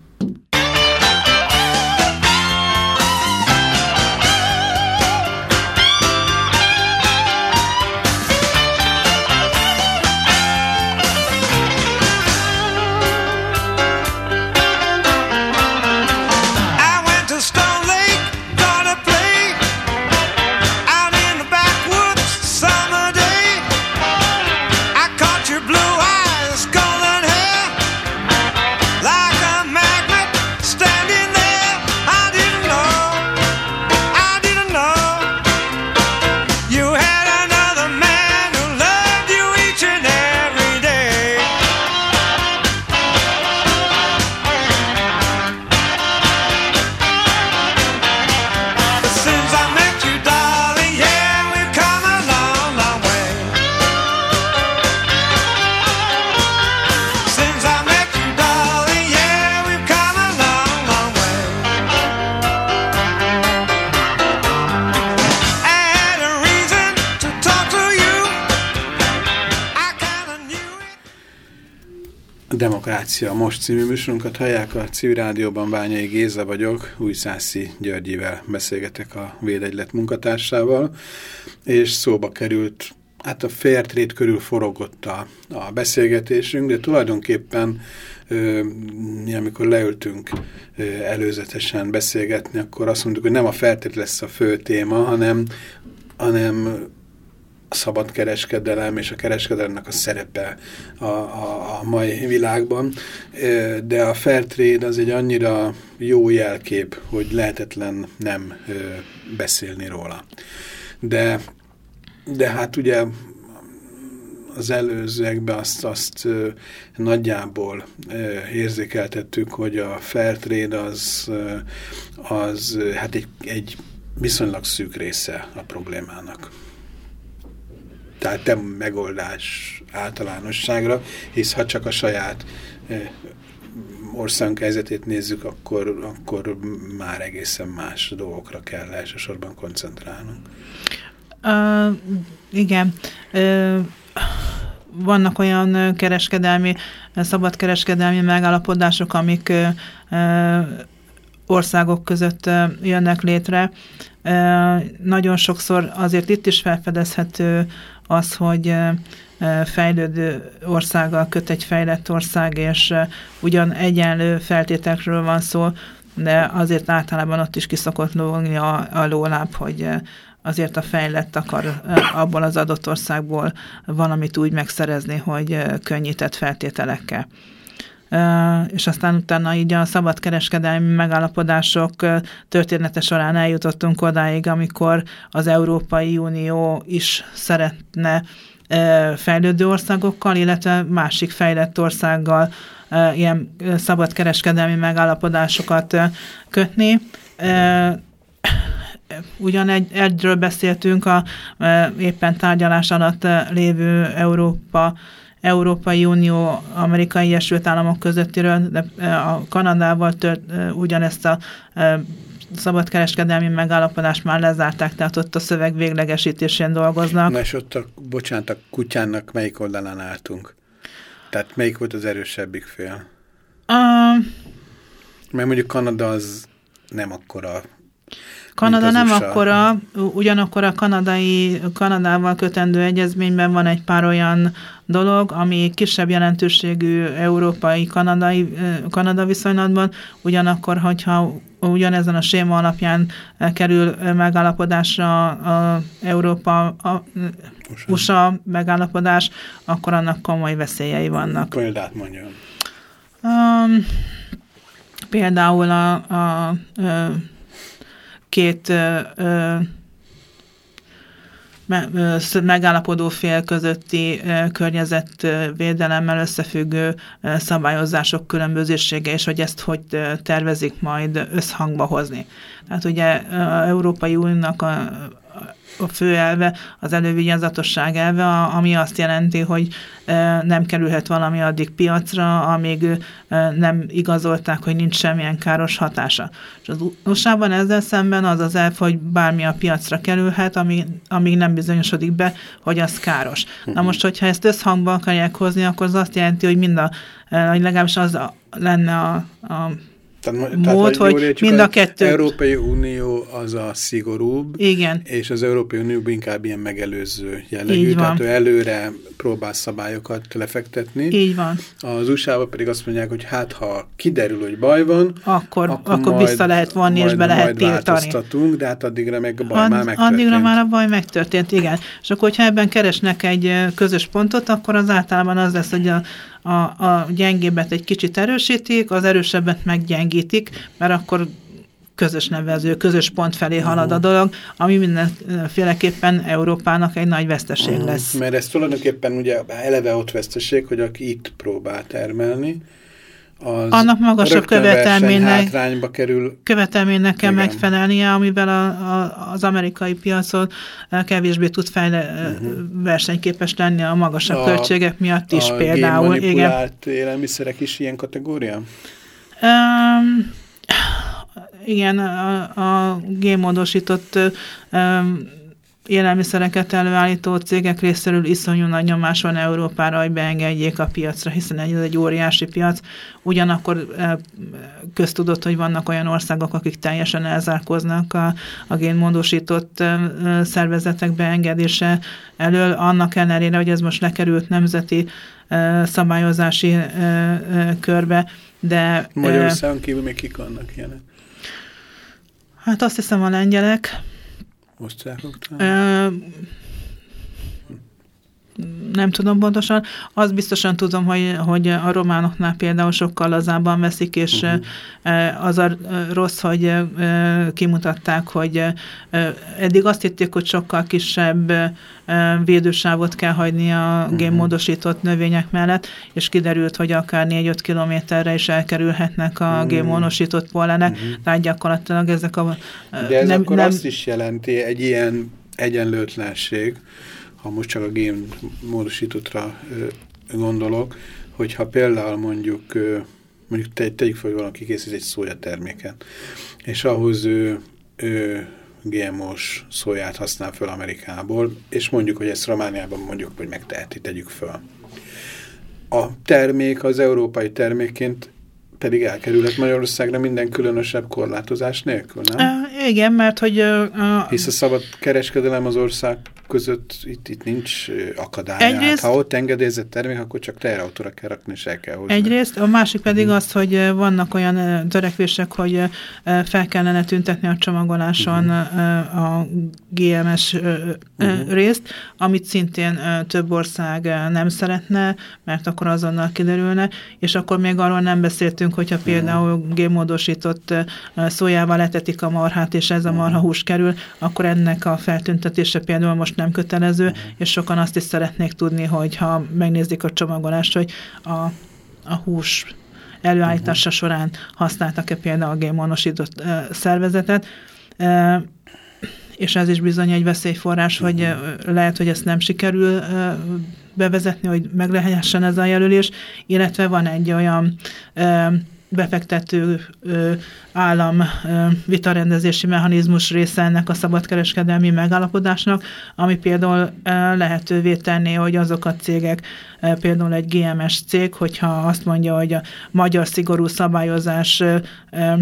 Demokrácia Most című műsorunkat hallják a Civil Rádióban Bányai Géza vagyok, Újszászi Györgyivel beszélgetek a Védegylet munkatársával, és szóba került, hát a Fairtrade körül forogott a, a beszélgetésünk, de tulajdonképpen mi amikor leültünk előzetesen beszélgetni, akkor azt mondtuk, hogy nem a Fairtrade lesz a fő téma, hanem, hanem a szabad kereskedelem és a kereskedelemnek a szerepe a, a, a mai világban, de a fair trade az egy annyira jó jelkép, hogy lehetetlen nem beszélni róla. De, de hát ugye az előzőekben azt, azt nagyjából érzékeltettük, hogy a fair trade az, az hát egy, egy viszonylag szűk része a problémának tehát nem megoldás általánosságra, hisz ha csak a saját országunk helyzetét nézzük, akkor, akkor már egészen más dolgokra kell elsősorban koncentrálnunk. Uh, igen. Uh, vannak olyan kereskedelmi, szabadkereskedelmi megállapodások, amik uh, országok között jönnek létre. Nagyon sokszor azért itt is felfedezhető az, hogy fejlődő országgal köt egy fejlett ország, és ugyan egyenlő feltételekről van szó, de azért általában ott is kiszokott lógni a, a lóláb, hogy azért a fejlett akar abból az adott országból valamit úgy megszerezni, hogy könnyített feltételekkel. És aztán utána így a szabadkereskedelmi megállapodások története során eljutottunk odáig, amikor az Európai Unió is szeretne fejlődő országokkal, illetve másik fejlett országgal ilyen szabadkereskedelmi megállapodásokat kötni. Ugyan egy, egyről beszéltünk a éppen tárgyalás alatt lévő Európa Európai Unió, Amerikai Egyesült Államok közöttiről, de a Kanadával tört, ugyanezt a szabadkereskedelmi megállapodást már lezárták, tehát ott a szöveg véglegesítésén dolgoznak. Na és ott a, bocsánat, a kutyának melyik oldalán álltunk? Tehát melyik volt az erősebbik fél? Uh, Mert mondjuk Kanada az nem akkora Kanada nem USA. akkora, ugyanakkor a kanadai, Kanadával kötendő egyezményben van egy pár olyan dolog, ami kisebb jelentőségű európai kanadai, Kanada viszonylatban, ugyanakkor, hogyha ugyanezen a séma alapján kerül megállapodásra a Európa, a USA. USA megállapodás, akkor annak komoly veszélyei vannak. Példát mondjon. Um, például a, a, a két ö, megállapodó fél közötti környezetvédelemmel összefüggő szabályozások különbözősége, és hogy ezt hogy tervezik majd összhangba hozni. Tehát ugye Európai Uniónak a fő elve, az elővigyázatosság elve, ami azt jelenti, hogy nem kerülhet valami addig piacra, amíg nem igazolták, hogy nincs semmilyen káros hatása. És az USA-ban ezzel szemben az az elv, hogy bármi a piacra kerülhet, amíg, amíg nem bizonyosodik be, hogy az káros. Na mhm. most, hogyha ezt összhangba akarják hozni, akkor az azt jelenti, hogy mind a, hogy legalábbis az lenne a, a tehát, mód, tehát, hogy mind a kettő. Európai Unió az a szigorúbb, Igen. és az Európai Unió inkább ilyen megelőző jellegű, Így van. tehát ő előre próbál szabályokat lefektetni. Így van. Az usa pedig azt mondják, hogy hát ha kiderül, hogy baj van, akkor, akkor, akkor majd, vissza lehet vonni, majd, és be lehet tiltani. de hát addigra meg a baj Ad, már megtörtént. Addigra már a baj megtörtént, igen. És akkor, hogyha ebben keresnek egy közös pontot, akkor az általában az lesz, hogy a a, a gyengébbet egy kicsit erősítik, az erősebbet meggyengítik, mert akkor közös nevező, közös pont felé halad a dolog, ami mindenféleképpen Európának egy nagy veszteség lesz. Mert ez tulajdonképpen ugye eleve ott veszteség, hogy aki itt próbál termelni, az annak magasabb követelménynek, kerül. követelménynek kell Igen. megfelelnie, amivel a, a, az amerikai piacon kevésbé tud fejle, uh-huh. versenyképes lenni a magasabb a, költségek miatt is a például. A Igen. élelmiszerek is ilyen kategória? Um, igen, a, a génmódosított um, élelmiszereket előállító cégek részéről iszonyú nagy nyomás van Európára, hogy beengedjék a piacra, hiszen ez egy óriási piac. Ugyanakkor e, köztudott, hogy vannak olyan országok, akik teljesen elzárkoznak a, a génmódosított e, e, szervezetek beengedése elől, annak ellenére, hogy ez most lekerült nemzeti szabályozási körbe, de... Magyarországon kívül még kik vannak ilyenek? Hát azt hiszem a lengyelek, Osztrákok nem tudom pontosan. Azt biztosan tudom, hogy, hogy a románoknál például sokkal lazábban veszik, és uh-huh. az a rossz, hogy kimutatták, hogy eddig azt hitték, hogy sokkal kisebb védősávot kell hagyni a uh-huh. génmódosított növények mellett, és kiderült, hogy akár 4-5 kilométerre is elkerülhetnek a uh-huh. génmódosított pollenek, uh-huh. tehát gyakorlatilag ezek a... De ez nem, akkor nem, azt is jelenti, egy ilyen egyenlőtlenség, ha most csak a gén módosítottra gondolok, hogyha például mondjuk, mondjuk te, tegyük fel, hogy valaki készít egy szója terméket, és ahhoz ő, ő GMO-s szóját használ föl Amerikából, és mondjuk, hogy ezt Romániában mondjuk, hogy megteheti, tegyük föl. A termék az európai termékként pedig elkerülhet Magyarországra minden különösebb korlátozás nélkül, nem? Uh, igen, mert hogy... Uh, Hisz a szabad kereskedelem az ország között itt, itt nincs akadály. Egyrészt, hát, ha ott engedélyezett termék, akkor csak teherautóra kell rakni, és el kell hozni. Egyrészt, a másik pedig uh-huh. az, hogy vannak olyan törekvések, hogy fel kellene tüntetni a csomagoláson uh-huh. a GMS uh-huh. részt, amit szintén több ország nem szeretne, mert akkor azonnal kiderülne, és akkor még arról nem beszéltünk, hogyha például gémódosított szójával letetik a marhát, és ez a marha hús kerül, akkor ennek a feltüntetése például most nem kötelező, uh-huh. és sokan azt is szeretnék tudni, hogy ha megnézik a csomagolást, hogy a, a hús előállítása uh-huh. során használtak-e például a génmonosított uh, szervezetet, és ez is bizony egy veszélyforrás, hogy uh, lehet, hogy ezt nem sikerül bevezetni, hogy meg lehessen ez a jelölés, illetve van egy olyan uh, befektető ö, állam ö, vitarendezési mechanizmus része ennek a szabadkereskedelmi megállapodásnak, ami például ö, lehetővé tenné, hogy azok a cégek, ö, például egy GMS cég, hogyha azt mondja, hogy a magyar szigorú szabályozás ö, ö,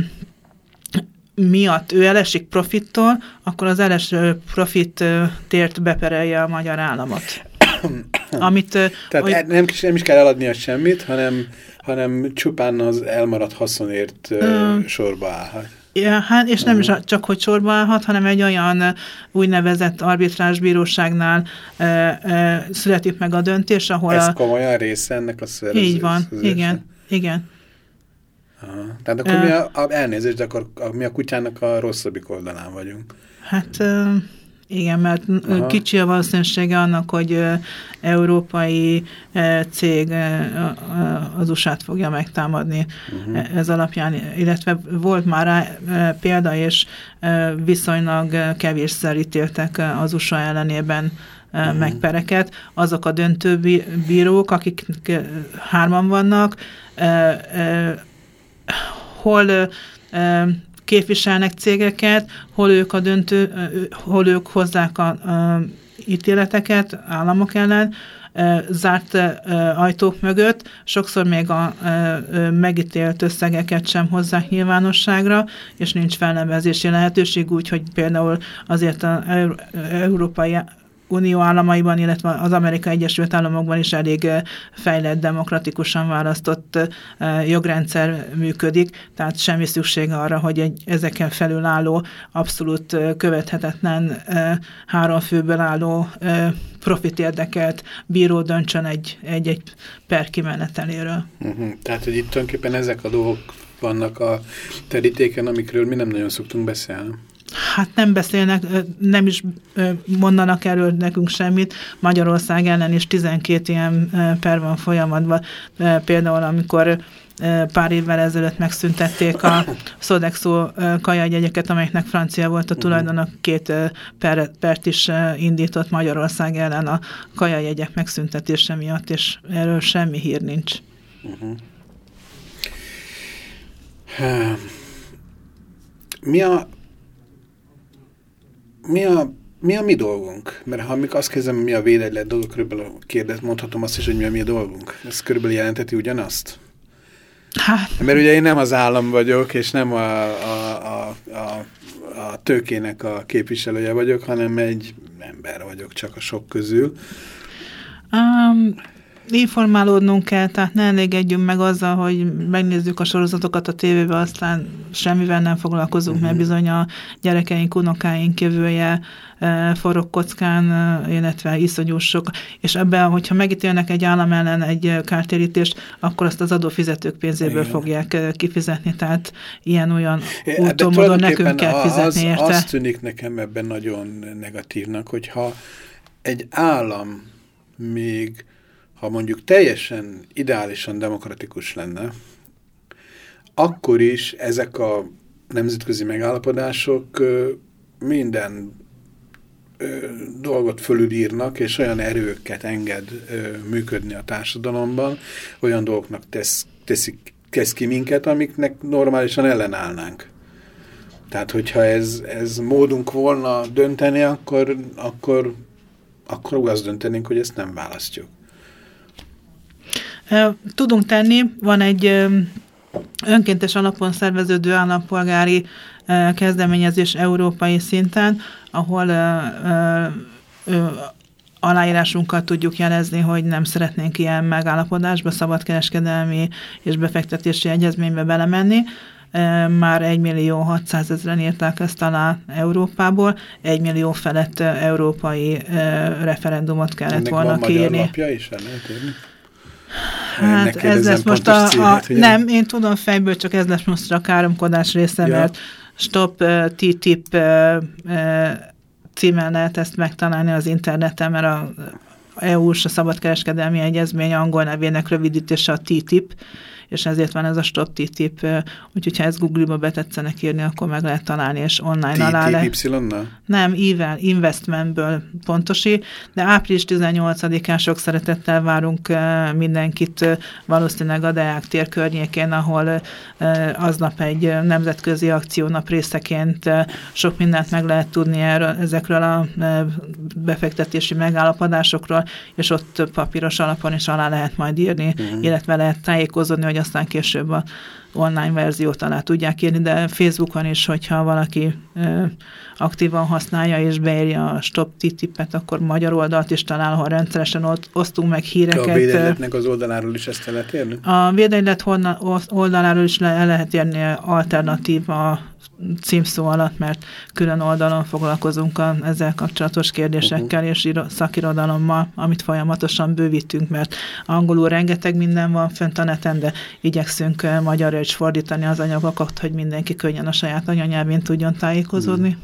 miatt ő elesik profittól, akkor az eleső profit tért beperelje a magyar államot. [COUGHS] Amit, Tehát hogy... nem, nem is kell eladnia semmit, hanem hanem csupán az elmaradt haszonért uh, sorba állhat. Ja, hát, és nem is csak, hogy sorba állhat, hanem egy olyan úgynevezett arbitrásbíróságnál e, e, születik meg a döntés, ahol Ez a... komolyan része ennek a szerzés. Így van, igen, igen. Aha. Tehát akkor uh, mi a, a elnézést, de akkor a, mi a kutyának a rosszabbik oldalán vagyunk. Hát... Uh, Igen, mert Aha. kicsi a valószínűsége annak, hogy európai cég az USA-t fogja megtámadni uh-huh. ez alapján, illetve volt már rá példa, és viszonylag kevésszer ítéltek az USA ellenében uh-huh. megpereket. Azok a döntő bírók, akik hárman vannak, hol képviselnek cégeket, hol ők a döntő, hol ők hozzák a, a ítéleteket államok ellen, zárt ajtók mögött, sokszor még a megítélt összegeket sem hozzák nyilvánosságra, és nincs felnevezési lehetőség, úgyhogy például azért az európai Unió államaiban, illetve az Amerikai Egyesült Államokban is elég fejlett, demokratikusan választott jogrendszer működik, tehát semmi szükség arra, hogy egy ezeken felül álló, abszolút követhetetlen három főből álló profit érdekelt bíró döntsön egy, egy, egy per kimeneteléről. Uh -huh. Tehát, hogy itt tulajdonképpen ezek a dolgok vannak a terítéken, amikről mi nem nagyon szoktunk beszélni. Hát nem beszélnek, nem is mondanak erről nekünk semmit. Magyarország ellen is 12 ilyen per van folyamatban. Például, amikor pár évvel ezelőtt megszüntették a [COUGHS] Sodexo kajajegyeket, amelyeknek francia volt a mhm. tulajdonok, két per, pert is indított Magyarország ellen a kajajegyek megszüntetése miatt, és erről semmi hír nincs. Uh mhm. -huh. Mi a mi a, mi a mi dolgunk? Mert ha amikor azt kezdem, mi a védegylet dolog, körülbelül kérdez, mondhatom azt is, hogy mi a mi a dolgunk. Ez körülbelül jelenteti ugyanazt? Hát. Mert ugye én nem az állam vagyok, és nem a, a, a, a, a tőkének a képviselője vagyok, hanem egy ember vagyok csak a sok közül. Um, informálódnunk kell, tehát ne elégedjünk meg azzal, hogy megnézzük a sorozatokat a tévébe, aztán semmivel nem foglalkozunk, -huh. mert mhm. bizony a gyerekeink, unokáink jövője e, forog kockán, e, illetve iszonyú sok, és ebben, hogyha megítélnek egy állam ellen egy kártérítést, akkor azt az adófizetők pénzéből Igen. fogják e, kifizetni, tehát ilyen-olyan úton, módon nekünk kell fizetni az, érte. Az tűnik nekem ebben nagyon negatívnak, hogyha egy állam még ha mondjuk teljesen ideálisan demokratikus lenne, akkor is ezek a nemzetközi megállapodások minden dolgot fölülírnak, és olyan erőket enged működni a társadalomban, olyan dolgoknak tesz, teszik, tesz ki minket, amiknek normálisan ellenállnánk. Tehát, hogyha ez, ez módunk volna dönteni, akkor, akkor, akkor azt döntenénk, hogy ezt nem választjuk. Tudunk tenni, van egy önkéntes alapon szerveződő állampolgári kezdeményezés európai szinten, ahol aláírásunkat tudjuk jelezni, hogy nem szeretnénk ilyen megállapodásba, szabadkereskedelmi és befektetési egyezménybe belemenni. Már 1 millió 600 ezeren írták ezt alá Európából, 1 millió felett európai referendumot kellett Ennek volna van kiírni. Ennek is, el lehet érni? Hát ez lesz most a, a nem, én tudom fejből, csak ez lesz most a káromkodás része, ja. mert Stop uh, TTIP uh, uh, címen lehet ezt megtalálni az interneten, mert a EU-s a szabadkereskedelmi egyezmény angol nevének rövidítése a TTIP, és ezért van ez a Stop TTIP, úgyhogy ha ezt Google-ba betetszenek írni, akkor meg lehet találni, és online alá le. Nem, ível, investmentből pontosi, de április 18-án sok szeretettel várunk mindenkit valószínűleg a Deák tér környékén, ahol aznap egy nemzetközi akciónap részeként sok mindent meg lehet tudni erről, ezekről a befektetési megállapodásokról, és ott papíros alapon is alá lehet majd írni, uh mhm. -huh. illetve lehet tájékozódni, hogy aztán később a online verziót alá tudják írni, de Facebookon is, hogyha valaki ö, aktívan használja és beírja a Stop TTIP-et, akkor magyar oldalt is talál, ahol rendszeresen ott osztunk meg híreket. A védegyletnek az oldaláról is ezt lehet érni? A védegylet oldaláról is le, lehet érni alternatíva címszó alatt, mert külön oldalon foglalkozunk a ezzel kapcsolatos kérdésekkel uh -huh. és szakirodalommal, amit folyamatosan bővítünk, mert angolul rengeteg minden van fent a neten, de igyekszünk magyarra is fordítani az anyagokat, hogy mindenki könnyen a saját anyanyelvén tudjon tájékozódni.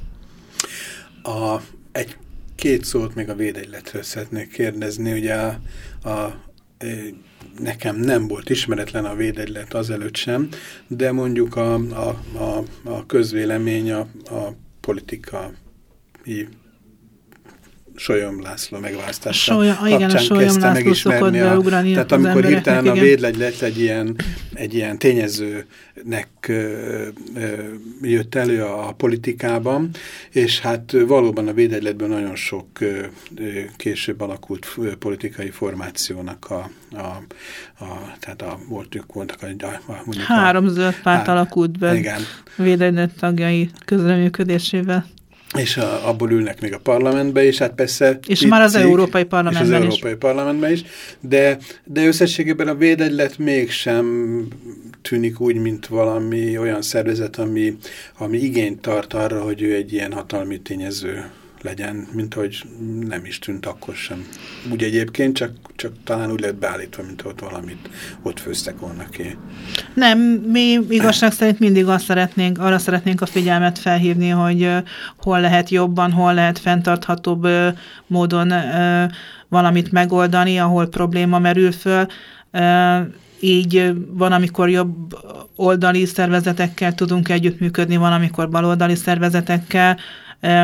A egy két szót még a védegyletről szeretnék kérdezni. Ugye a, a, nekem nem volt ismeretlen a védegylet azelőtt sem, de mondjuk a, a, a, a közvélemény, a, a politika Solyom László megválasztása Solya, igen, kapcsán Solyom kezdte megismerni a, Tehát amikor hirtelen a védlegy lett egy ilyen, egy ilyen tényezőnek ö, ö, jött elő a politikában, és hát valóban a védegyletben nagyon sok ö, később alakult politikai formációnak a, a, a tehát a, voltuk, voltak a, a mondjuk Három zöld párt alakult be igen. védegylet tagjai közreműködésével. És a, abból ülnek még a parlamentbe is, hát persze... És már az Európai Parlamentben és az Európai is. Parlamentben is, de, de összességében a védegylet mégsem tűnik úgy, mint valami olyan szervezet, ami, ami igényt tart arra, hogy ő egy ilyen hatalmi tényező legyen, mint hogy nem is tűnt akkor sem. Úgy egyébként, csak, csak talán úgy lett beállítva, mint ott valamit ott főztek volna ki. Nem, mi igazság szerint mindig azt szeretnénk, arra szeretnénk a figyelmet felhívni, hogy hol lehet jobban, hol lehet fenntarthatóbb módon valamit megoldani, ahol probléma merül föl. Így van, amikor jobb oldali szervezetekkel tudunk együttműködni, van, amikor baloldali szervezetekkel,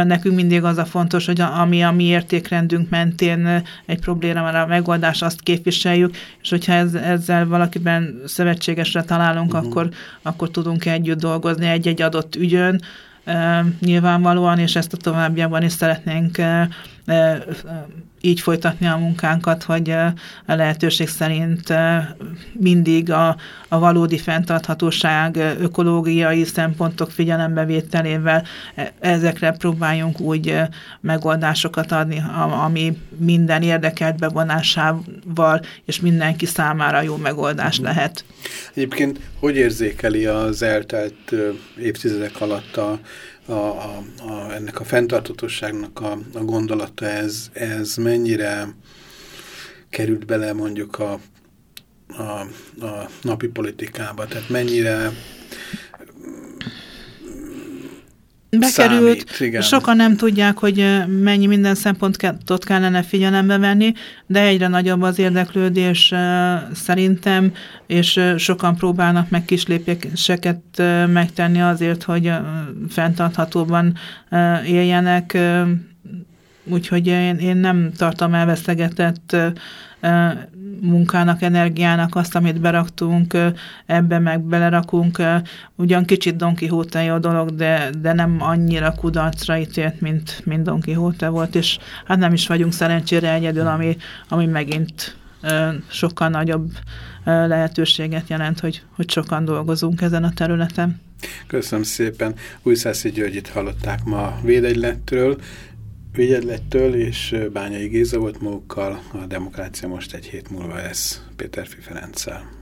Nekünk mindig az a fontos, hogy ami a mi értékrendünk mentén egy problémára a megoldás, azt képviseljük, és hogyha ez, ezzel valakiben szövetségesre találunk, uh-huh. akkor, akkor tudunk együtt dolgozni egy-egy adott ügyön, nyilvánvalóan, és ezt a továbbiakban is szeretnénk így folytatni a munkánkat, hogy a lehetőség szerint mindig a, a valódi fenntarthatóság ökológiai szempontok figyelembevételével e, ezekre próbáljunk úgy megoldásokat adni, ami minden érdekelt bevonásával és mindenki számára jó megoldás mhm. lehet. Egyébként hogy érzékeli az eltelt évtizedek alatt a a, a, a, ennek a fenntartatosságnak a, a gondolata, ez, ez mennyire került bele mondjuk a, a, a napi politikába, tehát mennyire bekerült. Számít, igen. Sokan nem tudják, hogy mennyi minden szempontot kellene figyelembe venni, de egyre nagyobb az érdeklődés szerintem, és sokan próbálnak meg kis lépéseket megtenni azért, hogy fenntarthatóban éljenek. Úgyhogy én, én nem tartom elvesztegetett munkának, energiának azt, amit beraktunk, ebbe meg belerakunk. Ugyan kicsit Don Quixote a dolog, de, de nem annyira kudarcra ítélt, mint, mint Don Quixote volt, és hát nem is vagyunk szerencsére egyedül, ami, ami megint sokkal nagyobb lehetőséget jelent, hogy, hogy sokan dolgozunk ezen a területen. Köszönöm szépen. Újszászi Györgyit hallották ma védegylettől. Ügyedlettől és Bányai Géza volt magukkal, a Demokrácia most egy hét múlva lesz Péter Ferenccel.